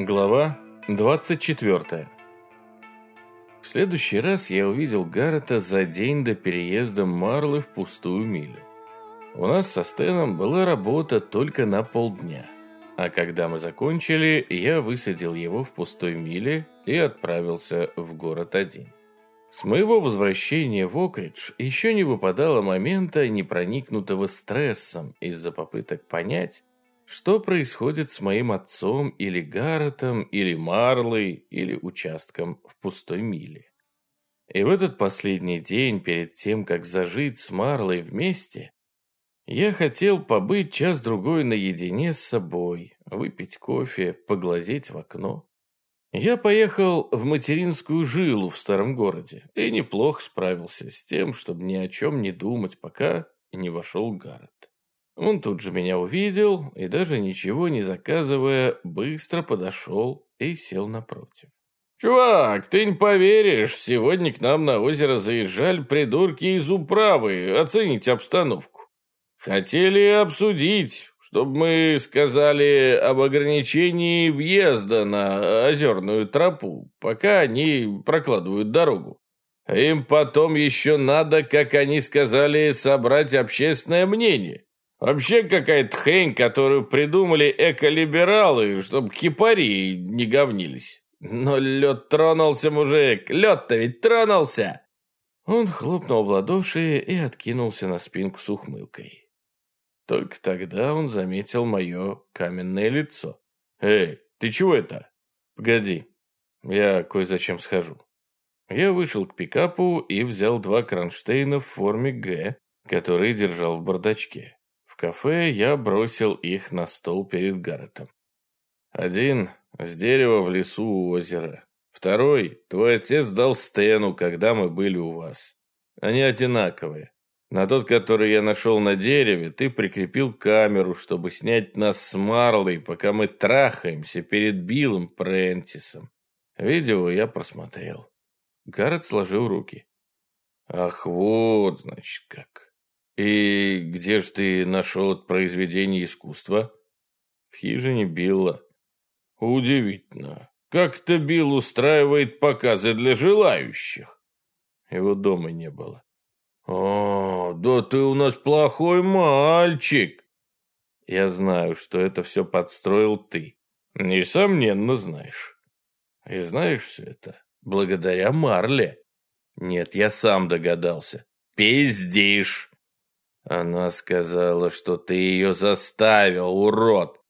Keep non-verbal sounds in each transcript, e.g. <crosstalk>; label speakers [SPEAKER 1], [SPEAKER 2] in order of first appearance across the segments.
[SPEAKER 1] Глава 24 В следующий раз я увидел Гаррета за день до переезда Марлы в пустую милю. У нас со Стэном была работа только на полдня, а когда мы закончили, я высадил его в пустой миле и отправился в город один. С моего возвращения в Окридж еще не выпадало момента, не проникнутого стрессом из-за попыток понять, что происходит с моим отцом или Гарретом, или Марлой, или участком в пустой миле. И в этот последний день, перед тем, как зажить с Марлой вместе, я хотел побыть час-другой наедине с собой, выпить кофе, поглазеть в окно. Я поехал в материнскую жилу в старом городе и неплохо справился с тем, чтобы ни о чем не думать, пока не вошел Гаррет. Он тут же меня увидел и даже ничего не заказывая, быстро подошел и сел напротив. «Чувак, ты не поверишь, сегодня к нам на озеро заезжали придурки из управы оценить обстановку. Хотели обсудить, чтобы мы сказали об ограничении въезда на озерную тропу, пока они прокладывают дорогу. Им потом еще надо, как они сказали, собрать общественное мнение. Вообще какая-то хрень, которую придумали эколибералы, чтобы кипари не говнились. Но лед тронулся, мужик, лед-то ведь тронулся!» Он хлопнул в ладоши и откинулся на спинку с ухмылкой. Только тогда он заметил мое каменное лицо. «Эй, ты чего это?» «Погоди, я кое-зачем схожу». Я вышел к пикапу и взял два кронштейна в форме «Г», которые держал в бардачке кафе я бросил их на стол перед Гарретом. Один с дерева в лесу у озера. Второй твой отец дал Стэну, когда мы были у вас. Они одинаковые. На тот, который я нашел на дереве, ты прикрепил камеру, чтобы снять нас с Марлой, пока мы трахаемся перед Биллом Прентисом. Видео я просмотрел. Гаррет сложил руки. Ах, вот, значит, как. «И где ж ты нашел произведение искусства?» «В хижине Билла». «Удивительно. Как-то Билл устраивает показы для желающих». Его дома не было. «О, да ты у нас плохой мальчик!» «Я знаю, что это все подстроил ты». «Несомненно, знаешь». «И знаешь все это благодаря Марле». «Нет, я сам догадался». «Пиздишь!» Она сказала, что ты ее заставил, урод.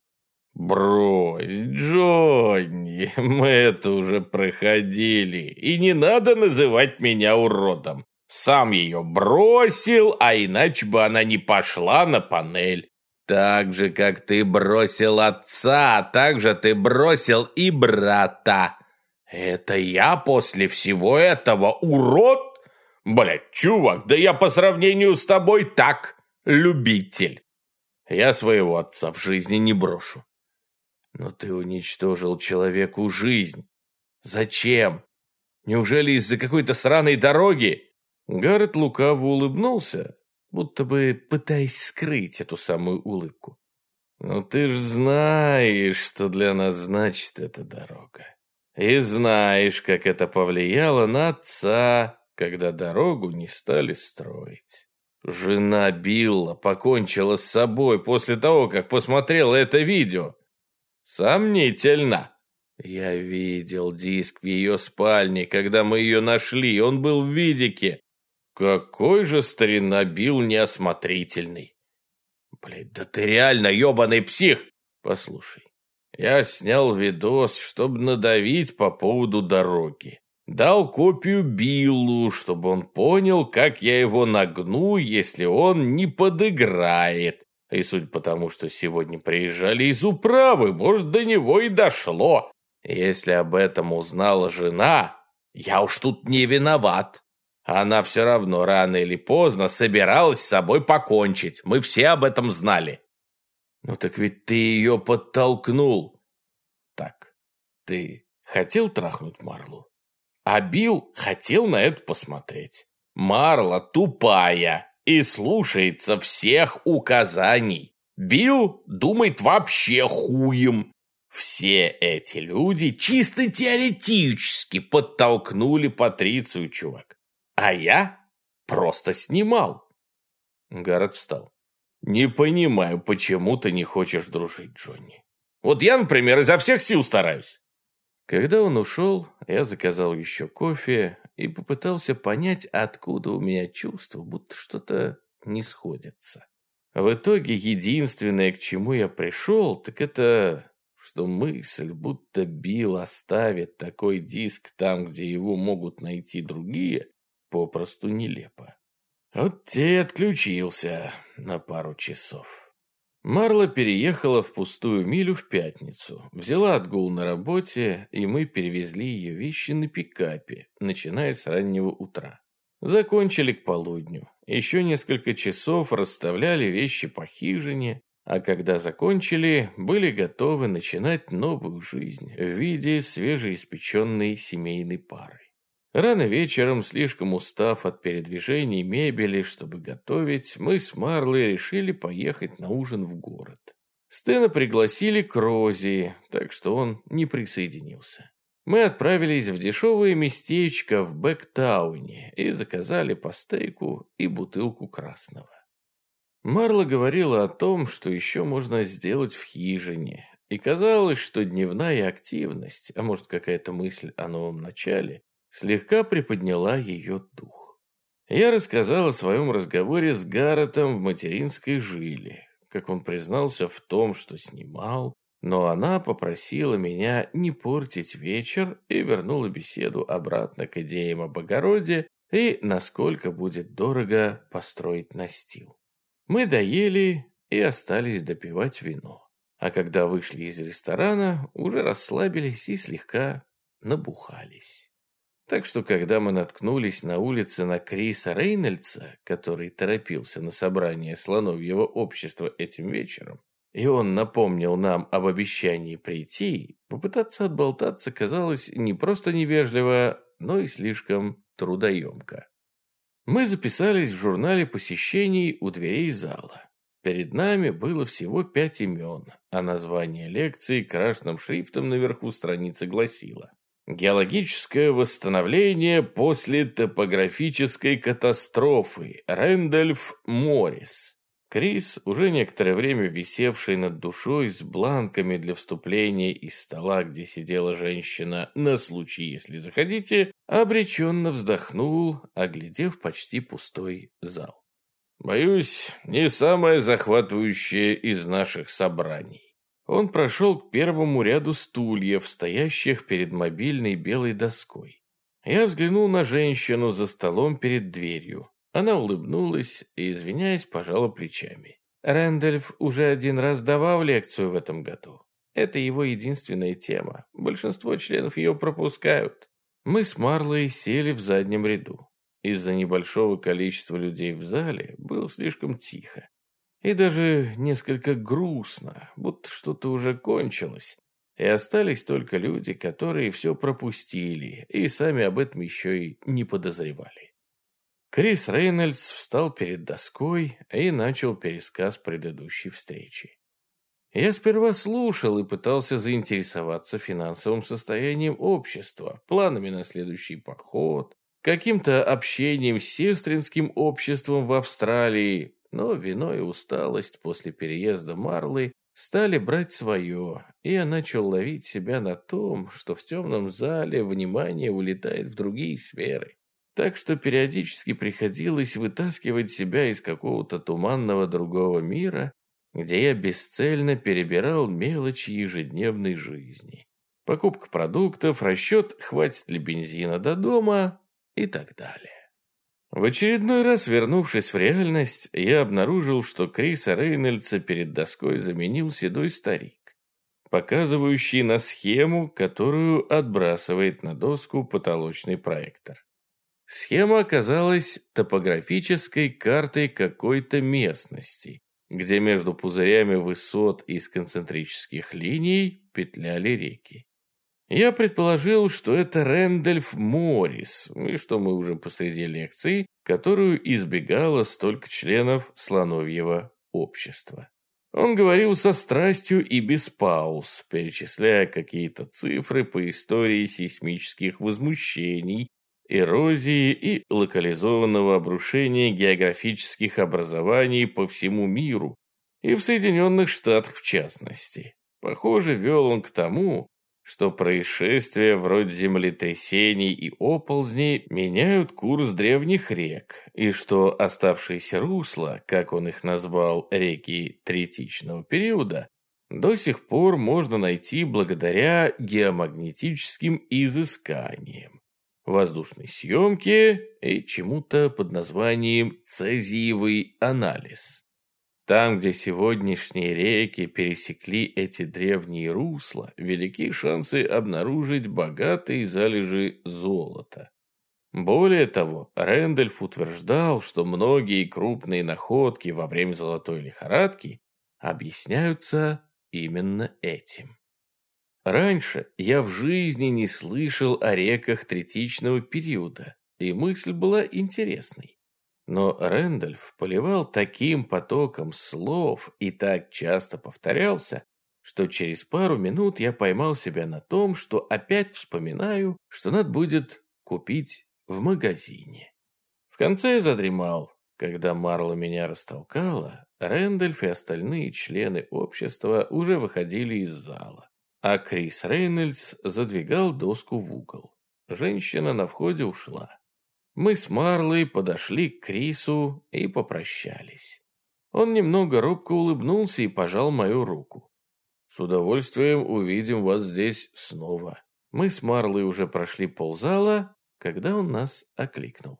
[SPEAKER 1] Брось, Джонни, <laughs> мы это уже проходили. И не надо называть меня уродом. Сам ее бросил, а иначе бы она не пошла на панель. Так же, как ты бросил отца, так же ты бросил и брата. Это я после всего этого урод? Блядь, чувак, да я по сравнению с тобой так, любитель. Я своего отца в жизни не брошу. Но ты уничтожил человеку жизнь. Зачем? Неужели из-за какой-то сраной дороги? Гаррет лукаво улыбнулся, будто бы пытаясь скрыть эту самую улыбку. «Ну ты ж знаешь, что для нас значит эта дорога. И знаешь, как это повлияло на отца, когда дорогу не стали строить. Жена Билла покончила с собой после того, как посмотрела это видео. Сомнительно. Я видел диск в ее спальне, когда мы ее нашли, он был в видике. Какой же старина Билл неосмотрительный. Блядь, да ты реально ебаный псих. Послушай, я снял видос, чтобы надавить по поводу дороги. Дал копию Биллу, чтобы он понял, как я его нагну, если он не подыграет. И судя по тому, что сегодня приезжали из управы, может, до него и дошло. Если об этом узнала жена, я уж тут не виноват. Она все равно рано или поздно собиралась с собой покончить. Мы все об этом знали. Ну так ведь ты ее подтолкнул. Так, ты хотел трахнуть Марлу? А Билл хотел на это посмотреть. Марла тупая и слушается всех указаний. Билл думает вообще хуем. Все эти люди чисто теоретически подтолкнули Патрицию, чувак. А я просто снимал. Гаррет встал. Не понимаю, почему ты не хочешь дружить, Джонни. Вот я, например, изо всех сил стараюсь. Когда он ушел, я заказал еще кофе и попытался понять, откуда у меня чувство, будто что-то не сходится. В итоге единственное, к чему я пришел, так это, что мысль, будто Билл оставит такой диск там, где его могут найти другие, попросту нелепо. Вот те отключился на пару часов. Марла переехала в пустую милю в пятницу, взяла отгул на работе, и мы перевезли ее вещи на пикапе, начиная с раннего утра. Закончили к полудню. Еще несколько часов расставляли вещи по хижине, а когда закончили, были готовы начинать новую жизнь в виде свежеиспеченной семейной пары. Рано вечером, слишком устав от передвижений мебели, чтобы готовить, мы с Марлой решили поехать на ужин в город. Стена пригласили к Рози, так что он не присоединился. Мы отправились в дешевое местечко в Бэктауне и заказали по стейку и бутылку красного. Марла говорила о том, что еще можно сделать в хижине, и казалось, что дневная активность, а может какая-то мысль о новом начале, слегка приподняла ее дух. Я рассказал о своем разговоре с Гарретом в материнской жиле, как он признался в том, что снимал, но она попросила меня не портить вечер и вернула беседу обратно к идеям об огороде и насколько будет дорого построить настил. Мы доели и остались допивать вино, а когда вышли из ресторана, уже расслабились и слегка набухались. Так что, когда мы наткнулись на улице на Криса Рейнольдса, который торопился на собрание слоновьего общества этим вечером, и он напомнил нам об обещании прийти, попытаться отболтаться казалось не просто невежливо, но и слишком трудоемко. Мы записались в журнале посещений у дверей зала. Перед нами было всего пять имен, а название лекции красным шрифтом наверху страницы гласило Геологическое восстановление после топографической катастрофы. Рэндольф Моррис. Крис, уже некоторое время висевший над душой с бланками для вступления из стола, где сидела женщина, на случай, если заходите, обреченно вздохнул, оглядев почти пустой зал. «Боюсь, не самое захватывающее из наших собраний. Он прошел к первому ряду стульев, стоящих перед мобильной белой доской. Я взглянул на женщину за столом перед дверью. Она улыбнулась и, извиняясь, пожала плечами. Рэндольф уже один раз давал лекцию в этом году. Это его единственная тема. Большинство членов ее пропускают. Мы с Марлой сели в заднем ряду. Из-за небольшого количества людей в зале было слишком тихо. И даже несколько грустно, будто что-то уже кончилось. И остались только люди, которые все пропустили и сами об этом еще и не подозревали. Крис Рейнольдс встал перед доской и начал пересказ предыдущей встречи. Я сперва слушал и пытался заинтересоваться финансовым состоянием общества, планами на следующий поход, каким-то общением с сестринским обществом в Австралии, но вино и усталость после переезда Марлы стали брать свое, и я начал ловить себя на том, что в темном зале внимание улетает в другие сферы. Так что периодически приходилось вытаскивать себя из какого-то туманного другого мира, где я бесцельно перебирал мелочи ежедневной жизни. Покупка продуктов, расчет, хватит ли бензина до дома и так далее. В очередной раз, вернувшись в реальность, я обнаружил, что Криса Рейнольдса перед доской заменил седой старик, показывающий на схему, которую отбрасывает на доску потолочный проектор. Схема оказалась топографической картой какой-то местности, где между пузырями высот из концентрических линий петляли реки. Я предположил, что это Рэндольф Моррис, и что мы уже посреди лекции, которую избегало столько членов слоновьего общества. Он говорил со страстью и без пауз, перечисляя какие-то цифры по истории сейсмических возмущений, эрозии и локализованного обрушения географических образований по всему миру и в Соединенных Штатах в частности. Похоже, вел он к тому, что происшествия вроде землетрясений и оползней меняют курс древних рек, и что оставшиеся русла, как он их назвал, реки третичного периода, до сих пор можно найти благодаря геомагнетическим изысканиям, воздушной съемке и чему-то под названием цезиевый анализ. Там, где сегодняшние реки пересекли эти древние русла, велики шансы обнаружить богатые залежи золота. Более того, Рэндольф утверждал, что многие крупные находки во время золотой лихорадки объясняются именно этим. Раньше я в жизни не слышал о реках третичного периода, и мысль была интересной. Но Рэндольф поливал таким потоком слов и так часто повторялся, что через пару минут я поймал себя на том, что опять вспоминаю, что надо будет купить в магазине. В конце я задремал. Когда Марла меня растолкала, Рэндольф и остальные члены общества уже выходили из зала, а Крис Рейнольдс задвигал доску в угол. Женщина на входе ушла. Мы с Марлой подошли к Крису и попрощались. Он немного робко улыбнулся и пожал мою руку. «С удовольствием увидим вас здесь снова». Мы с Марлой уже прошли ползала, когда он нас окликнул.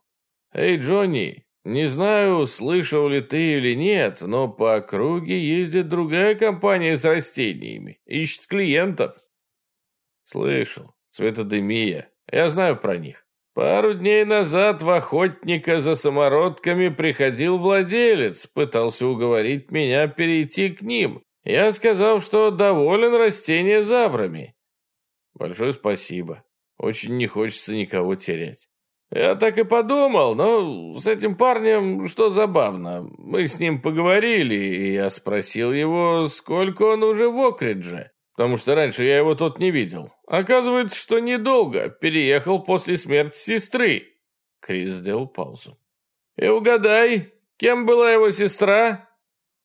[SPEAKER 1] «Эй, Джонни, не знаю, слышал ли ты или нет, но по округе ездит другая компания с растениями, ищет клиентов». «Слышал, цветодемия, я знаю про них. Пару дней назад в охотника за самородками приходил владелец, пытался уговорить меня перейти к ним. Я сказал, что доволен растения заврами. Большое спасибо. Очень не хочется никого терять. Я так и подумал, но с этим парнем что забавно. Мы с ним поговорили, и я спросил его, сколько он уже в Окридже потому что раньше я его тут не видел. Оказывается, что недолго, переехал после смерти сестры». Крис сделал паузу. «И угадай, кем была его сестра?»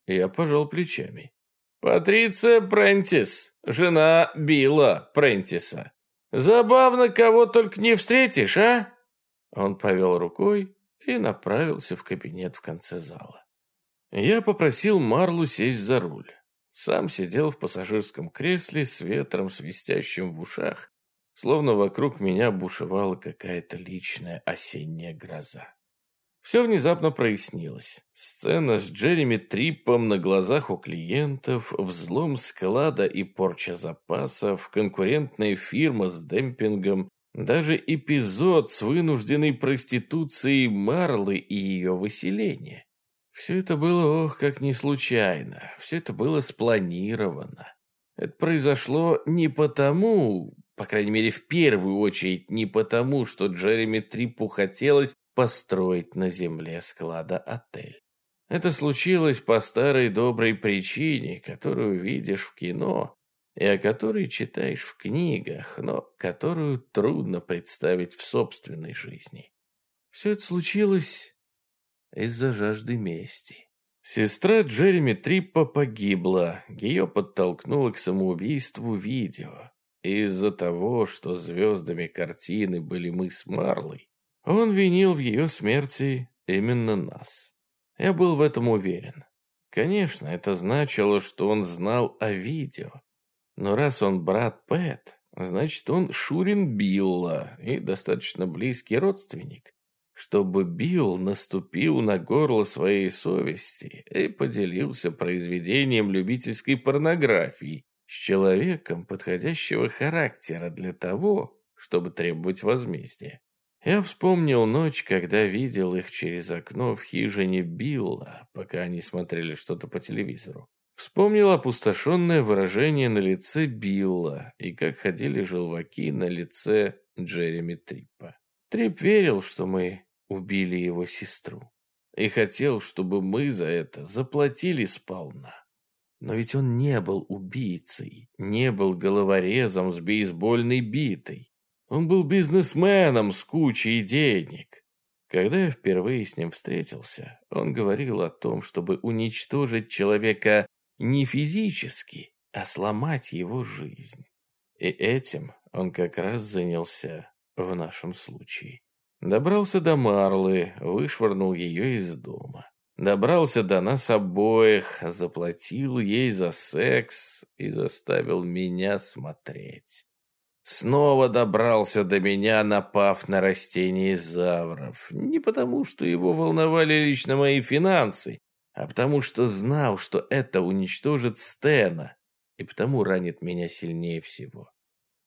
[SPEAKER 1] Я пожал плечами. «Патриция Прентис, жена Билла Прентиса. Забавно, кого только не встретишь, а?» Он повел рукой и направился в кабинет в конце зала. Я попросил Марлу сесть за руль. Сам сидел в пассажирском кресле с ветром, свистящим в ушах, словно вокруг меня бушевала какая-то личная осенняя гроза. Все внезапно прояснилось. Сцена с Джереми Триппом на глазах у клиентов, взлом склада и порча запасов, конкурентная фирма с демпингом, даже эпизод с вынужденной проституцией Марлы и ее выселение. Все это было, ох, как не случайно. Все это было спланировано. Это произошло не потому, по крайней мере, в первую очередь, не потому, что Джереми Трипу хотелось построить на земле склада отель. Это случилось по старой доброй причине, которую видишь в кино и о которой читаешь в книгах, но которую трудно представить в собственной жизни. Все это случилось из-за жажды мести. Сестра Джереми Триппа погибла, ее подтолкнуло к самоубийству видео. Из-за того, что звездами картины были мы с Марлой, он винил в ее смерти именно нас. Я был в этом уверен. Конечно, это значило, что он знал о видео. Но раз он брат Пэт, значит, он Шурин Билла и достаточно близкий родственник чтобы Билл наступил на горло своей совести и поделился произведением любительской порнографии с человеком подходящего характера для того, чтобы требовать возмездия. Я вспомнил ночь, когда видел их через окно в хижине Билла, пока они смотрели что-то по телевизору. Вспомнил опустошенное выражение на лице Билла и как ходили желваки на лице Джереми Триппа. Трип верил, что мы убили его сестру и хотел, чтобы мы за это заплатили сполна. Но ведь он не был убийцей, не был головорезом с бейсбольной битой. Он был бизнесменом с кучей денег. Когда я впервые с ним встретился, он говорил о том, чтобы уничтожить человека не физически, а сломать его жизнь. И этим он как раз занялся в нашем случае. Добрался до Марлы, вышвырнул ее из дома. Добрался до нас обоих, заплатил ей за секс и заставил меня смотреть. Снова добрался до меня, напав на растение завров. Не потому, что его волновали лично мои финансы, а потому что знал, что это уничтожит Стена, и потому ранит меня сильнее всего.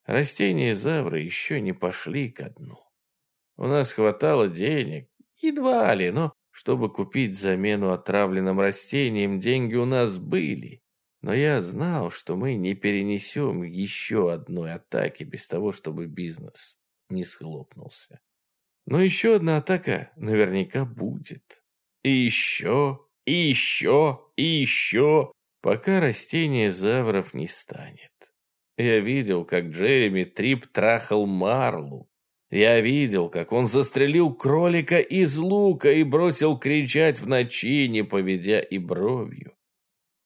[SPEAKER 1] Растения завры еще не пошли ко дну. У нас хватало денег, едва ли, но чтобы купить замену отравленным растениям, деньги у нас были. Но я знал, что мы не перенесем еще одной атаки без того, чтобы бизнес не схлопнулся. Но еще одна атака наверняка будет. И еще, и еще, и еще, пока растение завров не станет. Я видел, как Джереми Трип трахал Марлу, я видел, как он застрелил кролика из лука и бросил кричать в ночи, не поведя и бровью.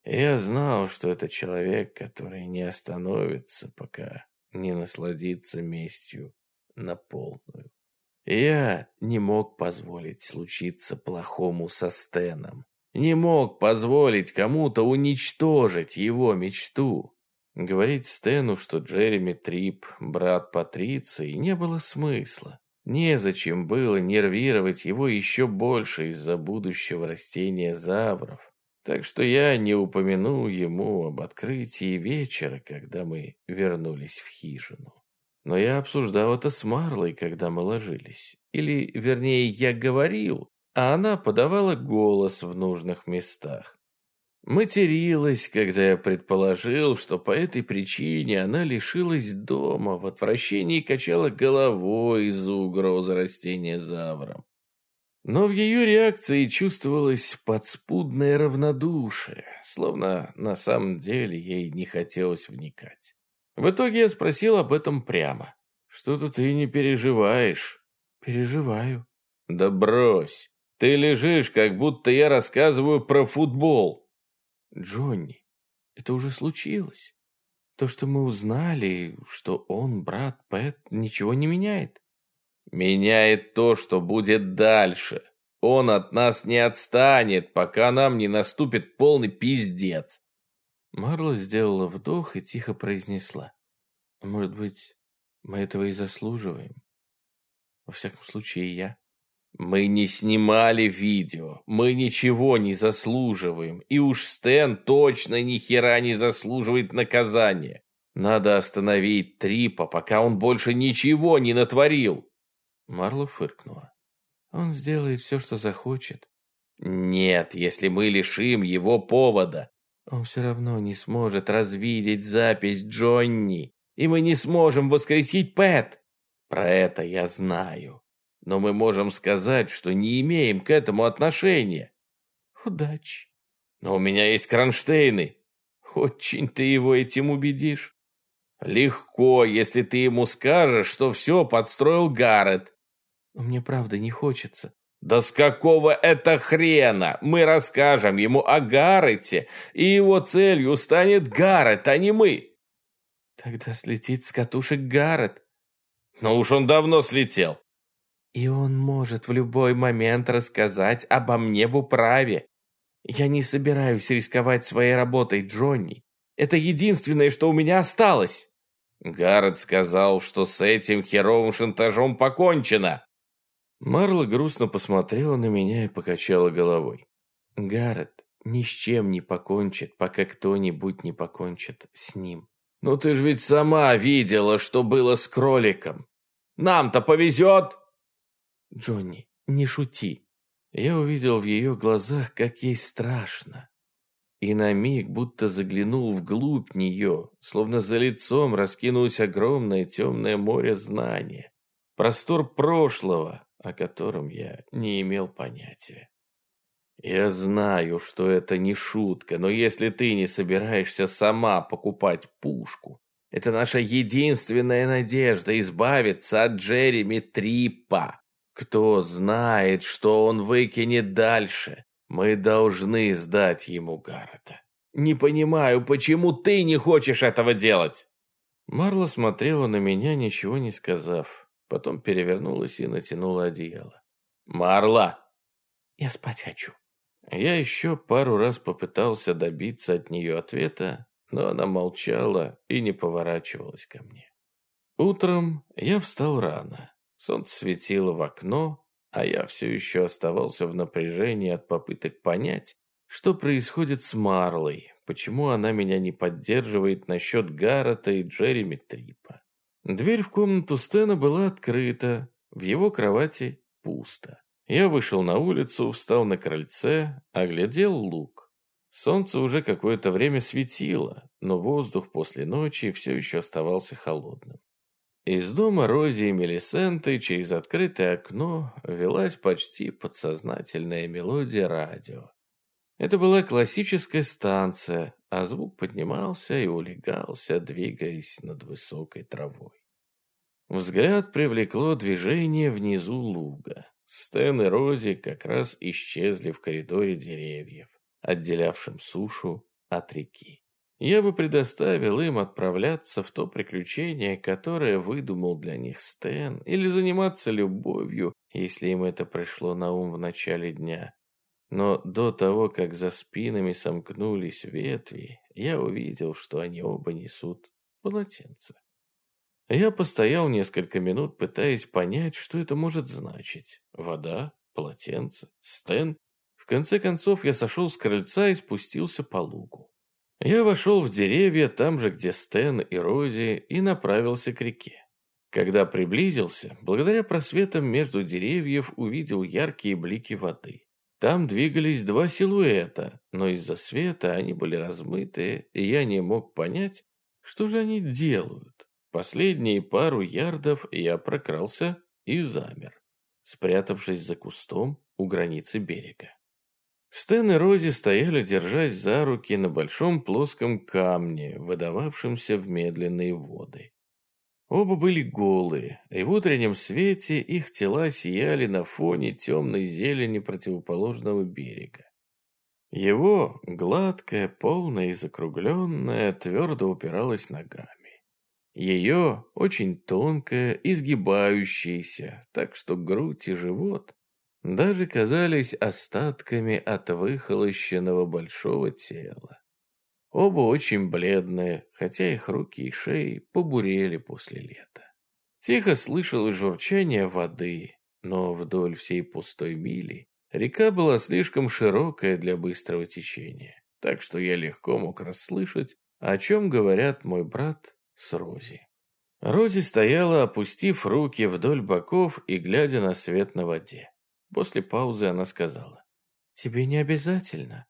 [SPEAKER 1] Я знал, что это человек, который не остановится, пока не насладится местью на полную. Я не мог позволить случиться плохому со Стеном. Не мог позволить кому-то уничтожить его мечту. Говорить Стэну, что Джереми Трип – брат Патриции, не было смысла. Незачем было нервировать его еще больше из-за будущего растения завров. Так что я не упомянул ему об открытии вечера, когда мы вернулись в хижину. Но я обсуждал это с Марлой, когда мы ложились. Или, вернее, я говорил, а она подавала голос в нужных местах. Материлась, когда я предположил, что по этой причине она лишилась дома, в отвращении качала головой из-за угрозы растения завром. Но в ее реакции чувствовалось подспудное равнодушие, словно на самом деле ей не хотелось вникать. В итоге я спросил об этом прямо. «Что-то ты не переживаешь». «Переживаю». «Да брось. Ты лежишь, как будто я рассказываю про футбол». Джонни, это уже случилось. То, что мы узнали, что он брат Пэт, ничего не меняет. Меняет то, что будет дальше. Он от нас не отстанет, пока нам не наступит полный пиздец. Марла сделала вдох и тихо произнесла. Может быть, мы этого и заслуживаем. Во всяком случае, я. Мы не снимали видео, мы ничего не заслуживаем, и уж Стэн точно ни хера не заслуживает наказания. Надо остановить Трипа, пока он больше ничего не натворил. Марло фыркнула. Он сделает все, что захочет. Нет, если мы лишим его повода. Он все равно не сможет развидеть запись Джонни, и мы не сможем воскресить Пэт. Про это я знаю но мы можем сказать, что не имеем к этому отношения. Удачи. Но у меня есть кронштейны. Очень ты его этим убедишь. Легко, если ты ему скажешь, что все подстроил Гаррет. Но мне правда не хочется. Да с какого это хрена? Мы расскажем ему о Гаррете, и его целью станет Гаррет, а не мы. Тогда слетит с катушек Гаррет. Но уж он давно слетел. И он может в любой момент рассказать обо мне в управе. Я не собираюсь рисковать своей работой, Джонни. Это единственное, что у меня осталось. Гаррет сказал, что с этим херовым шантажом покончено. Марла грустно посмотрела на меня и покачала головой. Гаррет ни с чем не покончит, пока кто-нибудь не покончит с ним. Ну ты же ведь сама видела, что было с кроликом. Нам-то повезет. Джонни, не шути. Я увидел в ее глазах, как ей страшно. И на миг будто заглянул вглубь нее, словно за лицом раскинулось огромное темное море знания. Простор прошлого, о котором я не имел понятия. Я знаю, что это не шутка, но если ты не собираешься сама покупать пушку, это наша единственная надежда избавиться от Джереми Трипа. Кто знает, что он выкинет дальше. Мы должны сдать ему Гаррета. Не понимаю, почему ты не хочешь этого делать?» Марла смотрела на меня, ничего не сказав. Потом перевернулась и натянула одеяло. «Марла!» «Я спать хочу». Я еще пару раз попытался добиться от нее ответа, но она молчала и не поворачивалась ко мне. Утром я встал рано. Солнце светило в окно, а я все еще оставался в напряжении от попыток понять, что происходит с Марлой, почему она меня не поддерживает насчет Гаррета и Джереми Трипа. Дверь в комнату Стэна была открыта, в его кровати пусто. Я вышел на улицу, встал на крыльце, оглядел луг. Солнце уже какое-то время светило, но воздух после ночи все еще оставался холодным. Из дома Рози и Мелисенты через открытое окно велась почти подсознательная мелодия радио. Это была классическая станция, а звук поднимался и улегался, двигаясь над высокой травой. Взгляд привлекло движение внизу луга. Стэн и Рози как раз исчезли в коридоре деревьев, отделявшем сушу от реки. Я бы предоставил им отправляться в то приключение, которое выдумал для них Стэн, или заниматься любовью, если им это пришло на ум в начале дня. Но до того, как за спинами сомкнулись ветви, я увидел, что они оба несут полотенце. Я постоял несколько минут, пытаясь понять, что это может значить. Вода, полотенце, стен. В конце концов я сошел с крыльца и спустился по лугу. Я вошел в деревья там же, где Стэн и Рози, и направился к реке. Когда приблизился, благодаря просветам между деревьев увидел яркие блики воды. Там двигались два силуэта, но из-за света они были размытые, и я не мог понять, что же они делают. Последние пару ярдов я прокрался и замер, спрятавшись за кустом у границы берега. Стэн и Рози стояли, держась за руки на большом плоском камне, выдававшемся в медленные воды. Оба были голые, и в утреннем свете их тела сияли на фоне темной зелени противоположного берега. Его, гладкая, полная и закругленная, твердо упиралась ногами. Ее, очень тонкая, изгибающаяся, так что грудь и живот даже казались остатками от выхолощенного большого тела. Оба очень бледные, хотя их руки и шеи побурели после лета. Тихо слышалось журчание воды, но вдоль всей пустой мили река была слишком широкая для быстрого течения, так что я легко мог расслышать, о чем говорят мой брат с Рози. Рози стояла, опустив руки вдоль боков и глядя на свет на воде. После паузы она сказала. «Тебе не обязательно».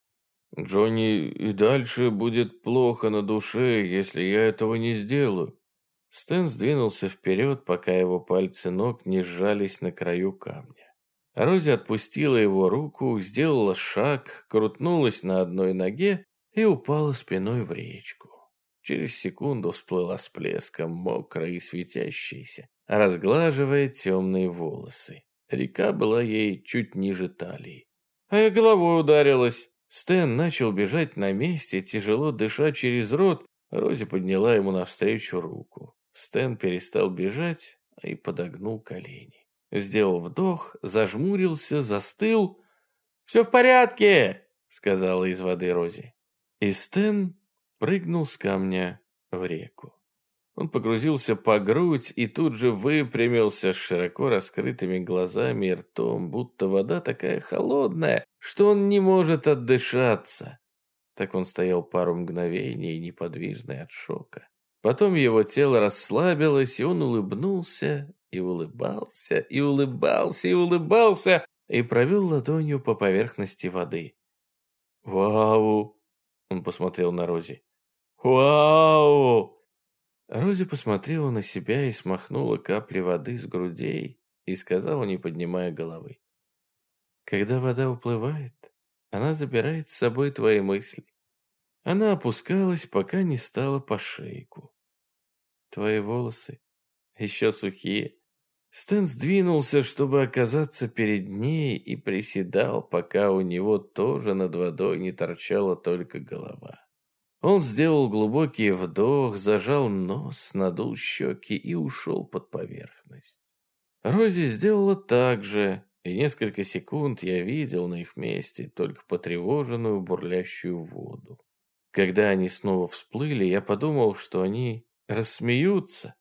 [SPEAKER 1] Джонни и дальше будет плохо на душе, если я этого не сделаю. Стэн сдвинулся вперед, пока его пальцы ног не сжались на краю камня. Рози отпустила его руку, сделала шаг, крутнулась на одной ноге и упала спиной в речку. Через секунду всплыла с плеском, мокрая и светящаяся, разглаживая темные волосы. Река была ей чуть ниже талии. А я головой ударилась. Стэн начал бежать на месте, тяжело дыша через рот. Рози подняла ему навстречу руку. Стэн перестал бежать и подогнул колени. Сделал вдох, зажмурился, застыл. «Все в порядке!» — сказала из воды Рози. И Стэн прыгнул с камня в реку. Он погрузился по грудь и тут же выпрямился с широко раскрытыми глазами и ртом, будто вода такая холодная, что он не может отдышаться. Так он стоял пару мгновений, неподвижный от шока. Потом его тело расслабилось, и он улыбнулся, и улыбался, и улыбался, и улыбался, и провел ладонью по поверхности воды. «Вау!» — он посмотрел на Рози. «Вау!» Рози посмотрела на себя и смахнула капли воды с грудей и сказала, не поднимая головы. Когда вода уплывает, Она забирает с собой твои мысли. Она опускалась, пока не стала по шейку. Твои волосы еще сухие. Стэн сдвинулся, чтобы оказаться перед ней, и приседал, пока у него тоже над водой не торчала только голова. Он сделал глубокий вдох, зажал нос, надул щеки и ушел под поверхность. Рози сделала так же, и несколько секунд я видел на их месте только потревоженную бурлящую воду. Когда они снова всплыли, я подумал, что они рассмеются,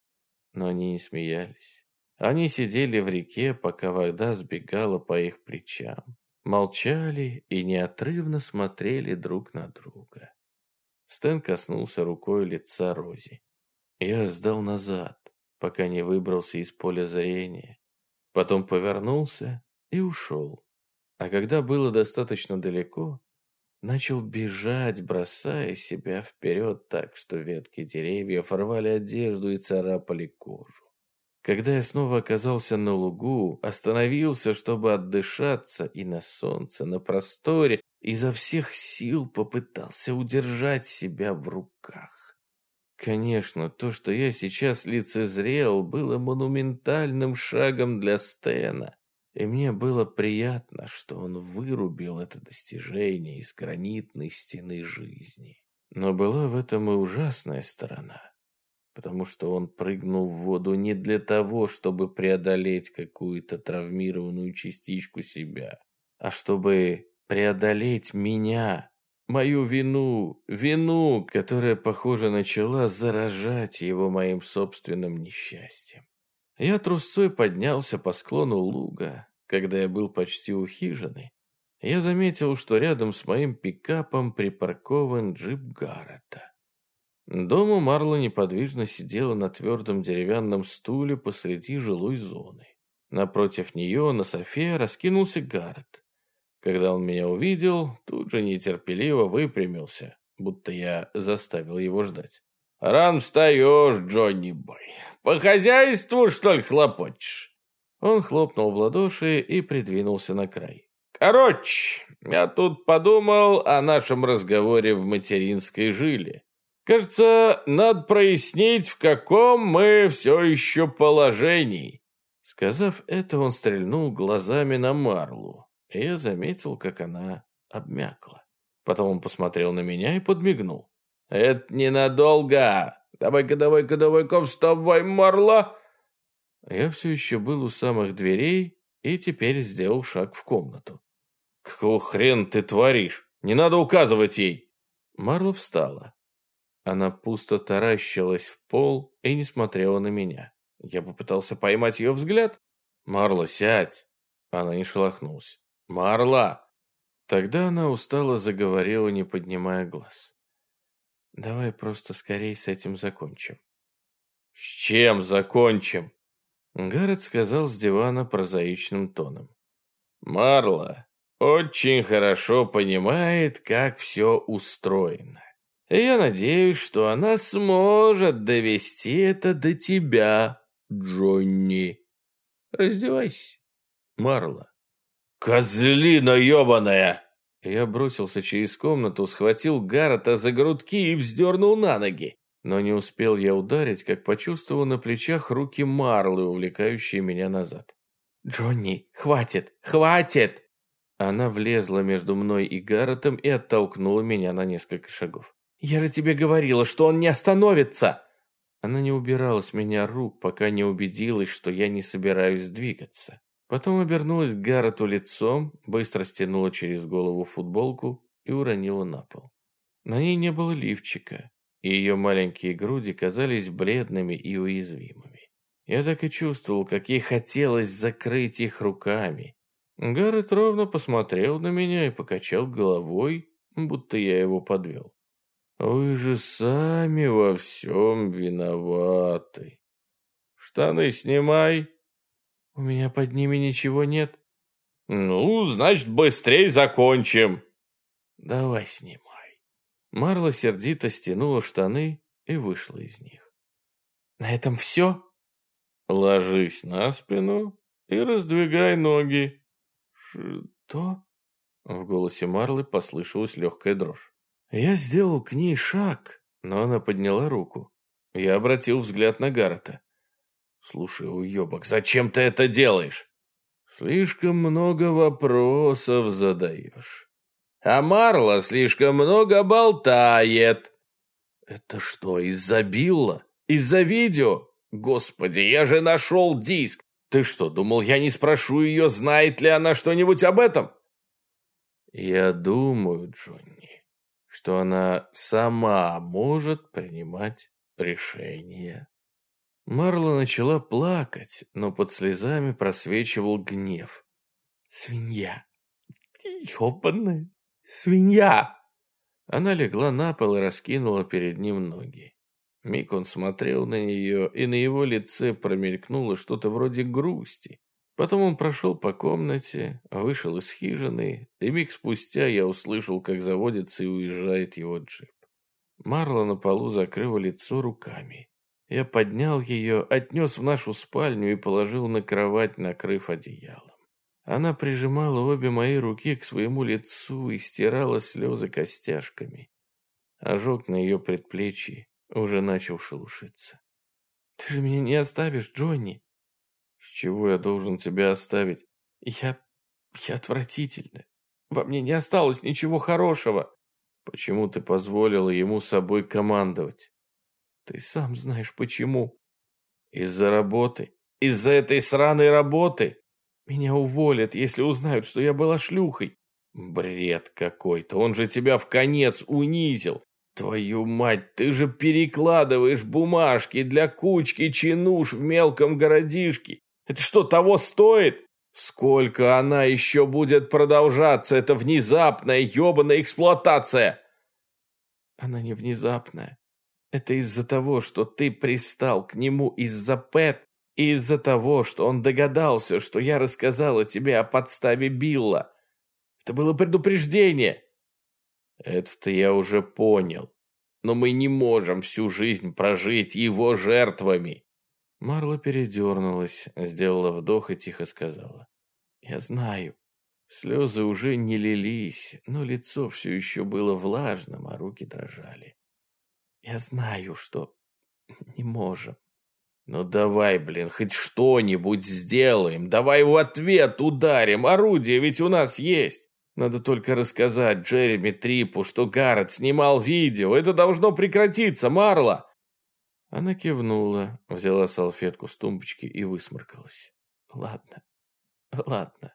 [SPEAKER 1] но они не смеялись. Они сидели в реке, пока вода сбегала по их плечам, молчали и неотрывно смотрели друг на друга. Стэн коснулся рукой лица Рози. Я сдал назад, пока не выбрался из поля зрения. Потом повернулся и ушел. А когда было достаточно далеко, начал бежать, бросая себя вперед так, что ветки деревьев рвали одежду и царапали кожу. Когда я снова оказался на лугу, остановился, чтобы отдышаться, и на солнце, на просторе, изо всех сил попытался удержать себя в руках. Конечно, то, что я сейчас лицезрел, было монументальным шагом для Стена, и мне было приятно, что он вырубил это достижение из гранитной стены жизни. Но была в этом и ужасная сторона потому что он прыгнул в воду не для того, чтобы преодолеть какую-то травмированную частичку себя, а чтобы преодолеть меня, мою вину, вину, которая, похоже, начала заражать его моим собственным несчастьем. Я трусцой поднялся по склону луга, когда я был почти у хижины. Я заметил, что рядом с моим пикапом припаркован джип Гаррета. Дома Марла неподвижно сидела на твердом деревянном стуле посреди жилой зоны. Напротив нее на софе раскинулся Гаррет. Когда он меня увидел, тут же нетерпеливо выпрямился, будто я заставил его ждать. «Ран встаешь, Джонни Бой. По хозяйству, что ли, хлопочешь?» Он хлопнул в ладоши и придвинулся на край. «Короче, я тут подумал о нашем разговоре в материнской жиле. Кажется, надо прояснить, в каком мы все еще положении. Сказав это, он стрельнул глазами на Марлу, и я заметил, как она обмякла. Потом он посмотрел на меня и подмигнул. «Это ненадолго! Давай-ка, давай-ка, давай-ка, вставай, Марла!» Я все еще был у самых дверей и теперь сделал шаг в комнату. «Какого хрен ты творишь? Не надо указывать ей!» Марла встала. Она пусто таращилась в пол и не смотрела на меня. Я попытался поймать ее взгляд. «Марла, сядь!» Она не шелохнулась. «Марла!» Тогда она устало заговорила, не поднимая глаз. «Давай просто скорей с этим закончим». «С чем закончим?» Гаррет сказал с дивана прозаичным тоном. «Марла очень хорошо понимает, как все устроено. Я надеюсь, что она сможет довести это до тебя, Джонни. Раздевайся, Марла. Козлина ебаная! Я бросился через комнату, схватил Гаррета за грудки и вздернул на ноги. Но не успел я ударить, как почувствовал на плечах руки Марлы, увлекающие меня назад. «Джонни, хватит, хватит!» Она влезла между мной и Гарретом и оттолкнула меня на несколько шагов. «Я же тебе говорила, что он не остановится!» Она не убирала с меня рук, пока не убедилась, что я не собираюсь двигаться. Потом обернулась к Гаррету лицом, быстро стянула через голову футболку и уронила на пол. На ней не было лифчика, и ее маленькие груди казались бледными и уязвимыми. Я так и чувствовал, как ей хотелось закрыть их руками. Гаррет ровно посмотрел на меня и покачал головой, будто я его подвел. Вы же сами во всем виноваты. Штаны снимай. У меня под ними ничего нет. Ну, значит, быстрее закончим. Давай снимай. Марла сердито стянула штаны и вышла из них. На этом все? Ложись на спину и раздвигай ноги. Что? В голосе Марлы послышалась легкая дрожь. Я сделал к ней шаг, но она подняла руку. Я обратил взгляд на Гаррета. «Слушай, уебок, зачем ты это делаешь?» «Слишком много вопросов задаешь. А Марла слишком много болтает». «Это что, из-за Билла? Из-за видео? Господи, я же нашел диск! Ты что, думал, я не спрошу ее, знает ли она что-нибудь об этом?» «Я думаю, Джонни, что она сама может принимать решения». Марла начала плакать, но под слезами просвечивал гнев. «Свинья! Ёбаная свинья!» Она легла на пол и раскинула перед ним ноги. Миг он смотрел на нее, и на его лице промелькнуло что-то вроде грусти. Потом он прошел по комнате, вышел из хижины, и миг спустя я услышал, как заводится и уезжает его джип. Марла на полу закрыла лицо руками. Я поднял ее, отнес в нашу спальню и положил на кровать, накрыв одеялом. Она прижимала обе мои руки к своему лицу и стирала слезы костяшками. Ожог на ее предплечье уже начал шелушиться. «Ты же меня не оставишь, Джонни!» «С чего я должен тебя оставить?» «Я... я отвратительна. Во мне не осталось ничего хорошего!» «Почему ты позволила ему собой командовать?» Ты сам знаешь почему. Из-за работы. Из-за этой сраной работы. Меня уволят, если узнают, что я была шлюхой. Бред какой-то. Он же тебя в конец унизил. Твою мать, ты же перекладываешь бумажки для кучки чинуш в мелком городишке. Это что, того стоит? Сколько она еще будет продолжаться, эта внезапная ебаная эксплуатация? Она не внезапная. Это из-за того, что ты пристал к нему из-за Пэт и из-за того, что он догадался, что я рассказала тебе о подставе Билла. Это было предупреждение. Это-то я уже понял. Но мы не можем всю жизнь прожить его жертвами. Марла передернулась, сделала вдох и тихо сказала. Я знаю. Слезы уже не лились, но лицо все еще было влажным, а руки дрожали. Я знаю, что не можем. Ну давай, блин, хоть что-нибудь сделаем. Давай в ответ ударим. Орудие ведь у нас есть. Надо только рассказать Джереми Трипу, что Гаррет снимал видео. Это должно прекратиться, Марла. Она кивнула, взяла салфетку с тумбочки и высморкалась. Ладно, ладно.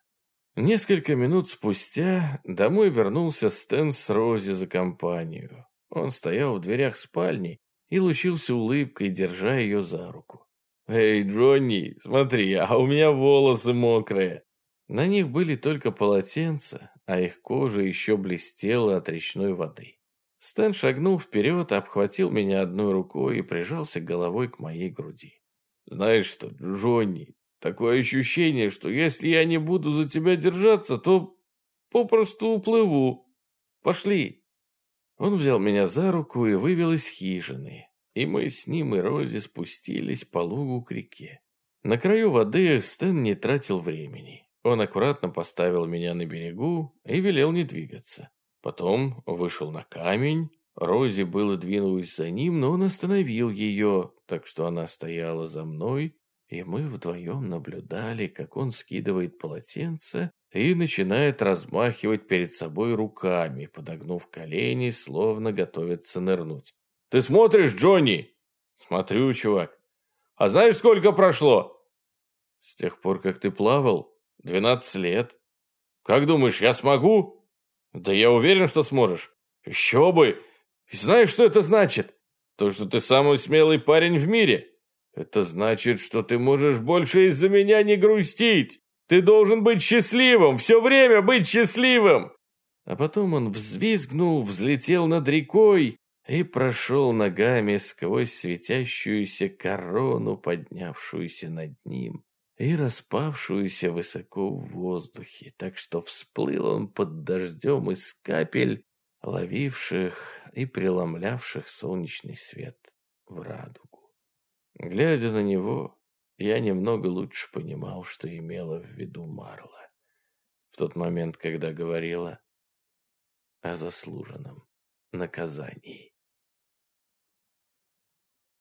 [SPEAKER 1] Несколько минут спустя домой вернулся Стэн с Рози за компанию. Он стоял в дверях спальни и лучился улыбкой, держа ее за руку. «Эй, Джонни, смотри, а у меня волосы мокрые!» На них были только полотенца, а их кожа еще блестела от речной воды. Стэн шагнул вперед, обхватил меня одной рукой и прижался головой к моей груди. «Знаешь что, Джонни, такое ощущение, что если я не буду за тебя держаться, то попросту уплыву. Пошли!» Он взял меня за руку и вывел из хижины, и мы с ним и Рози спустились по лугу к реке. На краю воды Стэн не тратил времени. Он аккуратно поставил меня на берегу и велел не двигаться. Потом вышел на камень. Рози было двинулась за ним, но он остановил ее, так что она стояла за мной, и мы вдвоем наблюдали, как он скидывает полотенце и начинает размахивать перед собой руками, подогнув колени, словно готовится нырнуть. «Ты смотришь, Джонни?» «Смотрю, чувак. А знаешь, сколько прошло?» «С тех пор, как ты плавал? Двенадцать лет. Как думаешь, я смогу?» «Да я уверен, что сможешь. Еще бы! И знаешь, что это значит? То, что ты самый смелый парень в мире. Это значит, что ты можешь больше из-за меня не грустить. Ты должен быть счастливым, все время быть счастливым!» А потом он взвизгнул, взлетел над рекой и прошел ногами сквозь светящуюся корону, поднявшуюся над ним и распавшуюся высоко в воздухе, так что всплыл он под дождем из капель, ловивших и преломлявших солнечный свет в радугу. Глядя на него, я немного лучше понимал, что имела в виду Марла. в тот момент, когда говорила о заслуженном наказании.